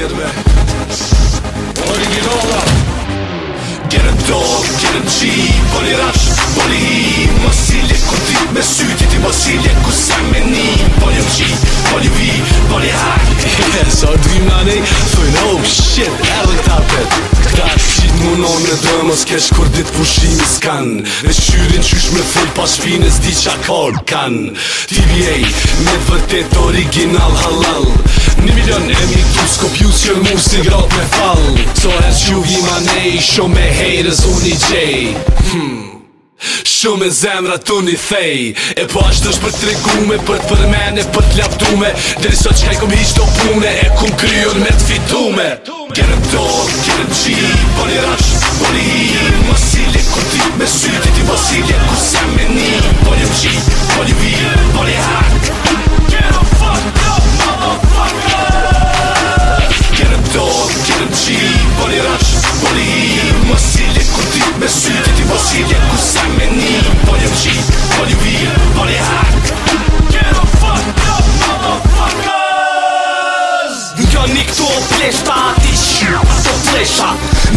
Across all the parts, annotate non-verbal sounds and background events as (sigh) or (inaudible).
tjetëve Originala Get a dog, get a jeep Boli rash, boli hi Mësile ku ti me syti ti Mësile ku se me ni Boli o qi, boli vi, boli hak Sa (laughs) so, dy mani Thuj no shit, edhe këta petë munon në dëmës kesh kur dit pushimi s'kan Në shqyrin qysh me full pa shpines di qa kod kan TVA, me vërtet original halal Një milion e mi tu s'ko mu si grot me fall So as you vima ne i shumë me hejrës unë i gjej Hmm Shumë e zemra të një fej E po ashtë është për të regume Për të përmene, për të lavdume Dheri sot që ka i kom të pune E kum kryon me të fitume Gjerën të orë, gjerën qi Boni po rash, boni po hi peshta Ti shqip të flesha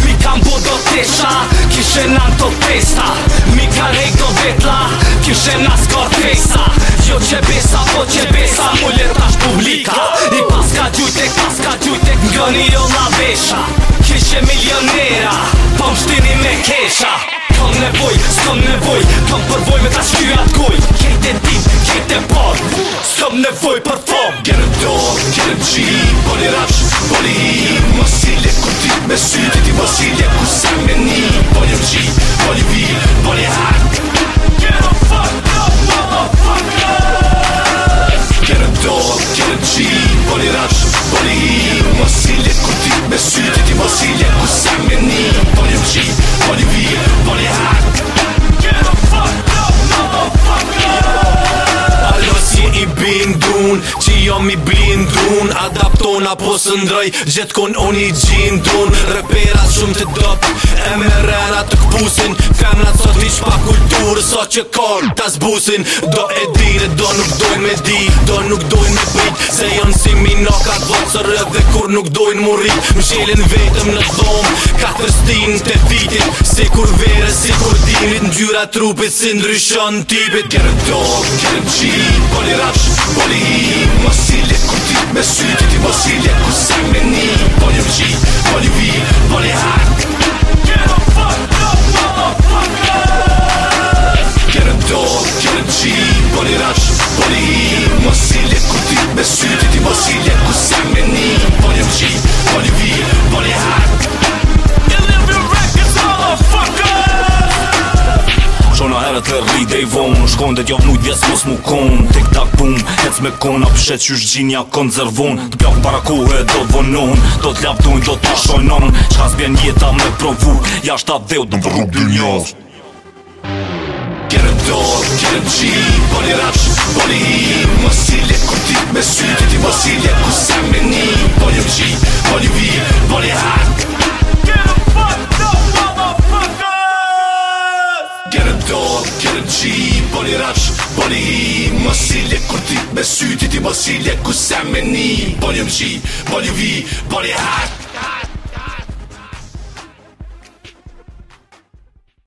Mi kam bo do tesha Kishe pesta Mi ka rejto vetla Kishe në skor pesa Jo që besa, po që besa Mullet ash publika I paska gjujtek, paska gjujtek Ngëni jo la besha Kishe milionera Po mështini me kesha Kom nevoj, s'kom nevoj Kom përvoj me ta shkyat kuj Kejt e shit e bon S'kam nevoj për fom Gjerëm dorë, gjerëm qi Boni rach, boni hi Mosile ku ti me sy Ti ti mosile ku se me ni Boni qi, boni vi, boni hak Get the fuck up, motherfuckers Gjerëm dorë, hi Mosile ku ti me sy Ti ti mosile ku se me ni Boni qi, boni vi, boni hak jam i blindun Adapton apo së ndrëj Gjetkon on i gjindun Repera shumë të dop E me rena të këpusin Femrat sot ish pa kulturë Sa so që kartë të zbusin Do e dire, do nuk doj me di Do nuk doj me bit Se jënë si minokat vatsër Dhe kur nuk dojnë murit Më shelin vetëm në zonë Katër stin të fitit Si kur vere, si kur Jura trupit si ndryshon tipit Kjerë të dorë, kjerë të qilë Poli rapsh, poli hi Mosilje ku ti me sytë Ti mosilje ku se me ni Poli vëqi, poli vi, poli haj të rri dhe i vonë dhe t'jo mujt vjes mos mu konë Tik tak pum, hec me konë A pëshet që është gjinja konzervonë Të pjakë para kohë e do të Do t'lap do t'a shononë Shka s'bjen jeta me provu Ja shta dheu të vërru dy njës Kjerë dorë, kjerë qi Boni rapsh, boni hi Mësile kërti, mësile kërti Mësile kërti, mësile kërti G, boli raq, boli i Mosil, e kur ti besutiti Mosil, e ku se me njim Bolim boli V, boli H